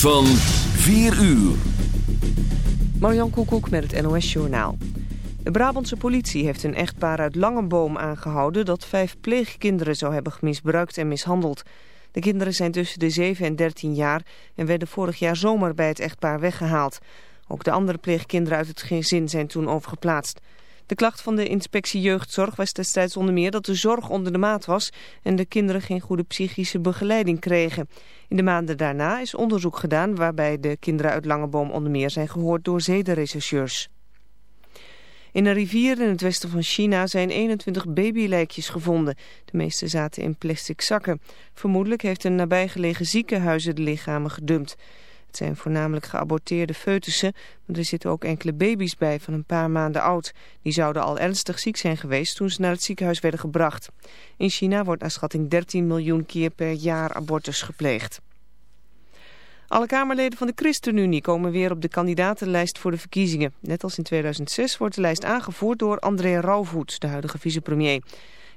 Van 4 uur. Marjan Koekoek met het NOS Journaal. De Brabantse politie heeft een echtpaar uit Langenboom aangehouden... dat vijf pleegkinderen zou hebben misbruikt en mishandeld. De kinderen zijn tussen de 7 en 13 jaar... en werden vorig jaar zomer bij het echtpaar weggehaald. Ook de andere pleegkinderen uit het gezin zijn toen overgeplaatst. De klacht van de inspectie jeugdzorg was destijds onder meer dat de zorg onder de maat was en de kinderen geen goede psychische begeleiding kregen. In de maanden daarna is onderzoek gedaan waarbij de kinderen uit Langeboom onder meer zijn gehoord door zedenrechercheurs. In een rivier in het westen van China zijn 21 babylijkjes gevonden. De meeste zaten in plastic zakken. Vermoedelijk heeft een nabijgelegen ziekenhuis de lichamen gedumpt. Het zijn voornamelijk geaborteerde foetussen, maar er zitten ook enkele baby's bij van een paar maanden oud. Die zouden al ernstig ziek zijn geweest toen ze naar het ziekenhuis werden gebracht. In China wordt naar schatting 13 miljoen keer per jaar abortus gepleegd. Alle Kamerleden van de ChristenUnie komen weer op de kandidatenlijst voor de verkiezingen. Net als in 2006 wordt de lijst aangevoerd door André Rauwvoet, de huidige vicepremier.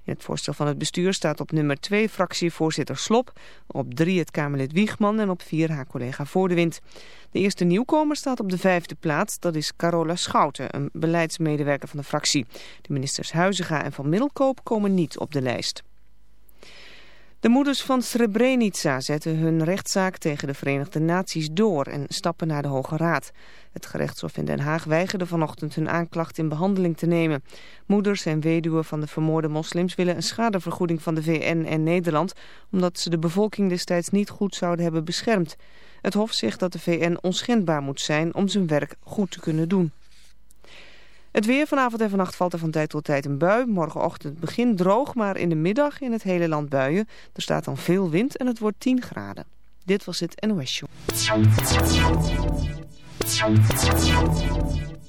In het voorstel van het bestuur staat op nummer 2 fractievoorzitter Slop, op 3 het Kamerlid Wiegman en op 4 haar collega Voordewind. De eerste nieuwkomer staat op de vijfde plaats, dat is Carola Schouten, een beleidsmedewerker van de fractie. De ministers Huizinga en Van Middelkoop komen niet op de lijst. De moeders van Srebrenica zetten hun rechtszaak tegen de Verenigde Naties door en stappen naar de Hoge Raad. Het gerechtshof in Den Haag weigerde vanochtend hun aanklacht in behandeling te nemen. Moeders en weduwen van de vermoorde moslims willen een schadevergoeding van de VN en Nederland... omdat ze de bevolking destijds niet goed zouden hebben beschermd. Het hof zegt dat de VN onschendbaar moet zijn om zijn werk goed te kunnen doen. Het weer vanavond en vannacht valt er van tijd tot tijd een bui. Morgenochtend begint droog, maar in de middag in het hele land buien. Er staat dan veel wind en het wordt 10 graden. Dit was het NOS Show.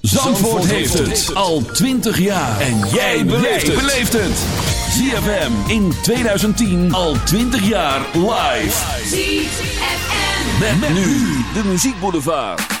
Zandvoort heeft het al 20 jaar. En jij beleeft het. ZFM in 2010 al 20 jaar live. ZFM. Met, nu de muziekboulevard. You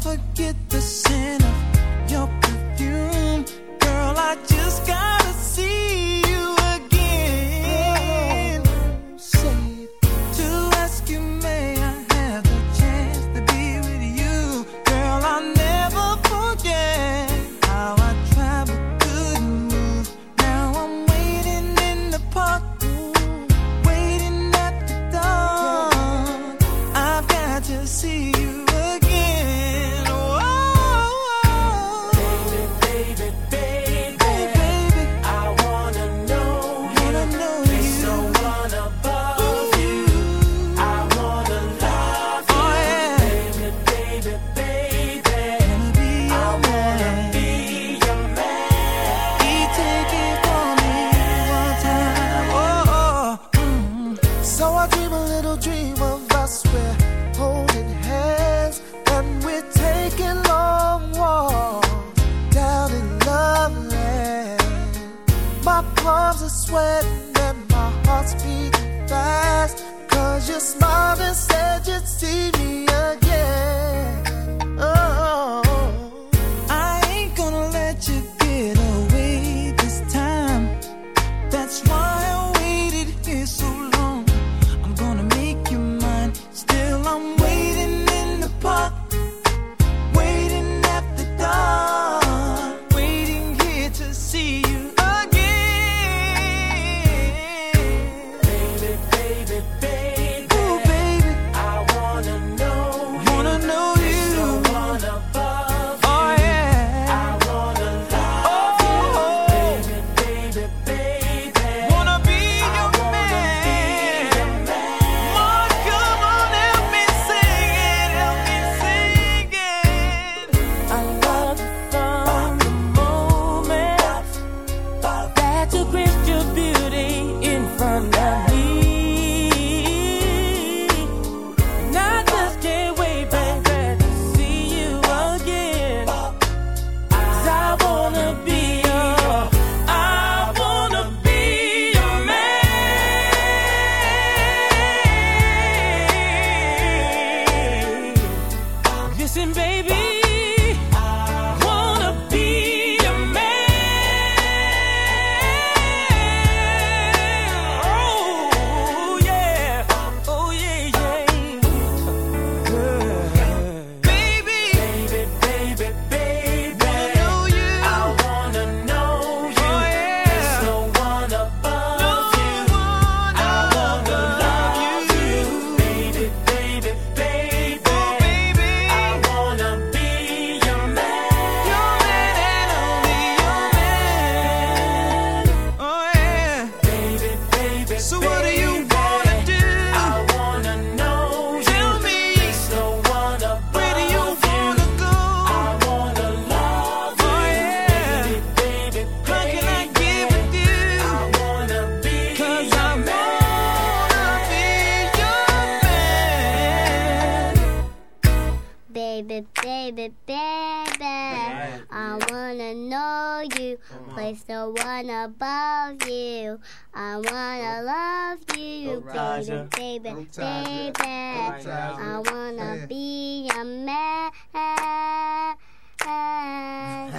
forget the scent of your perfume. Girl, I just gotta see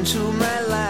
into my life.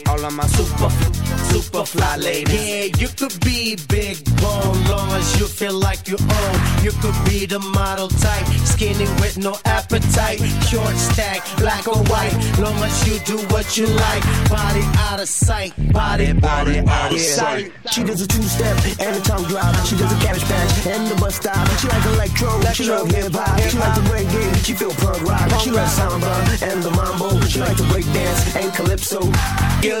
all of my super, super fly ladies. Yeah, you could be big bone, long as you feel like you own. You could be the model type, skinny with no appetite. Short stack, black or white, long as you do what you like. Body out of sight, body, body, out of sight. She does a two-step and a tongue. She does a cabbage patch and the bus stop. She like electro, electro she love hip hop. She like the reggae, she feel punk rock. She like samba and the mambo. She like to break dance and calypso. Yeah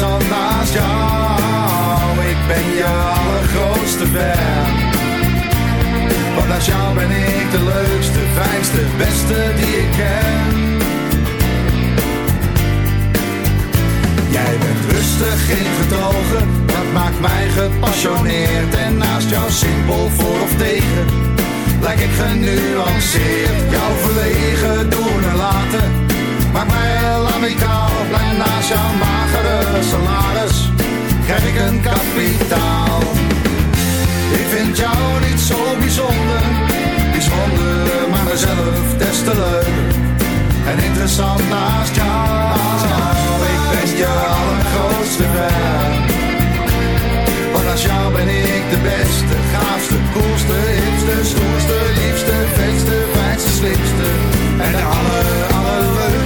Interessant naast jou, ik ben je allergrootste fan. Want naast jou ben ik de leukste, fijnste, beste die ik ken. Jij bent rustig, geen getogen, dat maakt mij gepassioneerd. En naast jou simpel voor of tegen, lijk ik genuanceerd. Jouw verlegen doen en laten, maakt mij heel amicaal. Blij naast jouw magere salaris, krijg ik een kapitaal. Ik vind jou niet zo bijzonder, bijzonder, maar mezelf des te leuker. En interessant naast jou, ik ben je allergrootste fan. Want naast jou ben ik de beste, gaafste, koelste, hipste, stoerste, liefste, vetste, fijnste, slimste. En de aller,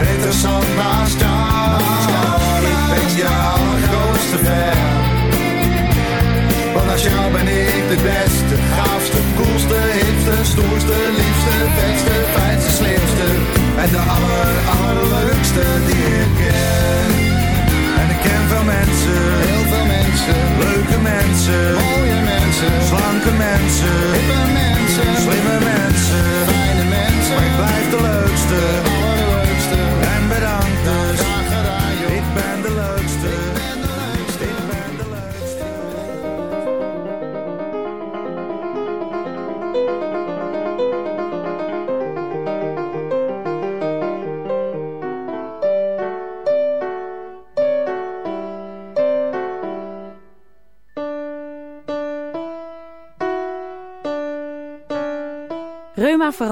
Interessant naast jou, ik ben je allergrootste fan. Want als jou ben ik de beste, gaafste, koelste, hipste, stoerste, liefste, vetste, fijnste, slimste. En de aller, allerleukste die ik ken. En ik ken veel mensen, heel veel mensen, leuke mensen, mooie mensen, slanke mensen,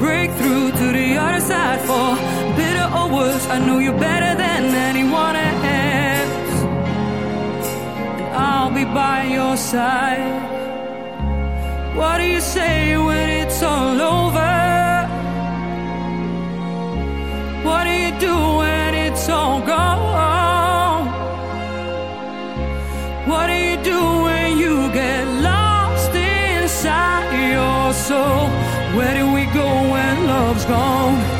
break through to the other side for better or worse. I know you better than anyone else, and I'll be by your side. What do you say when it's all over? What do you do when it's all gone? What do you do when you get lost inside your soul? Where do we go when love's gone?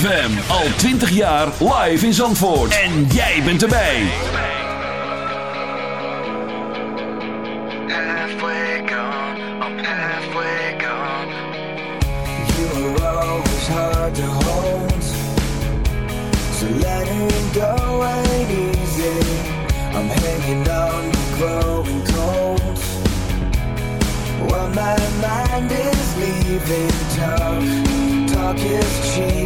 ZFM. Al 20 jaar live in Zandvoort. En jij bent erbij. Halfway gone, I'm halfway gone. You were always hard to hold. So letting go ain't easy. I'm hanging down on, growing cold. While my mind is leaving dark. talk is cheap.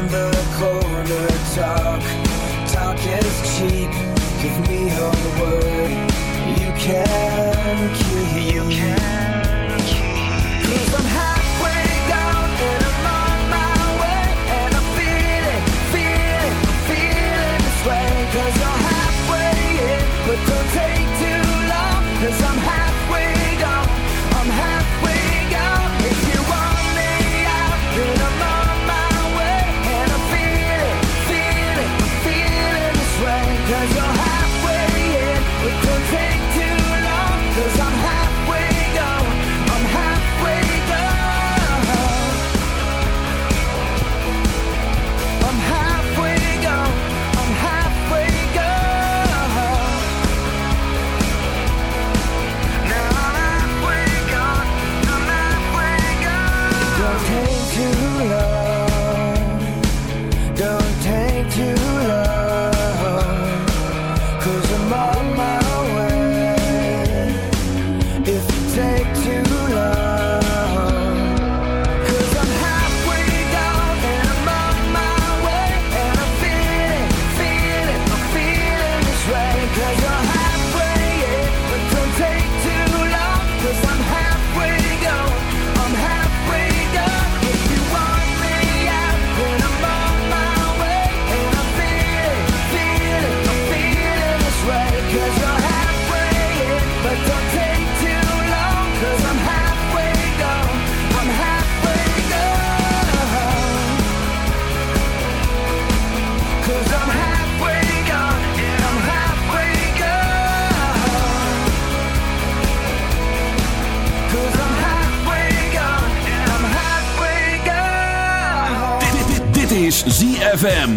On the corner talk. Talk is cheap. Give me a word. You can cure you.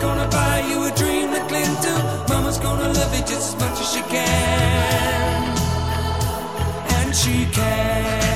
Gonna buy you a dream to cling to. Mama's gonna love you just as much as she can. And she can.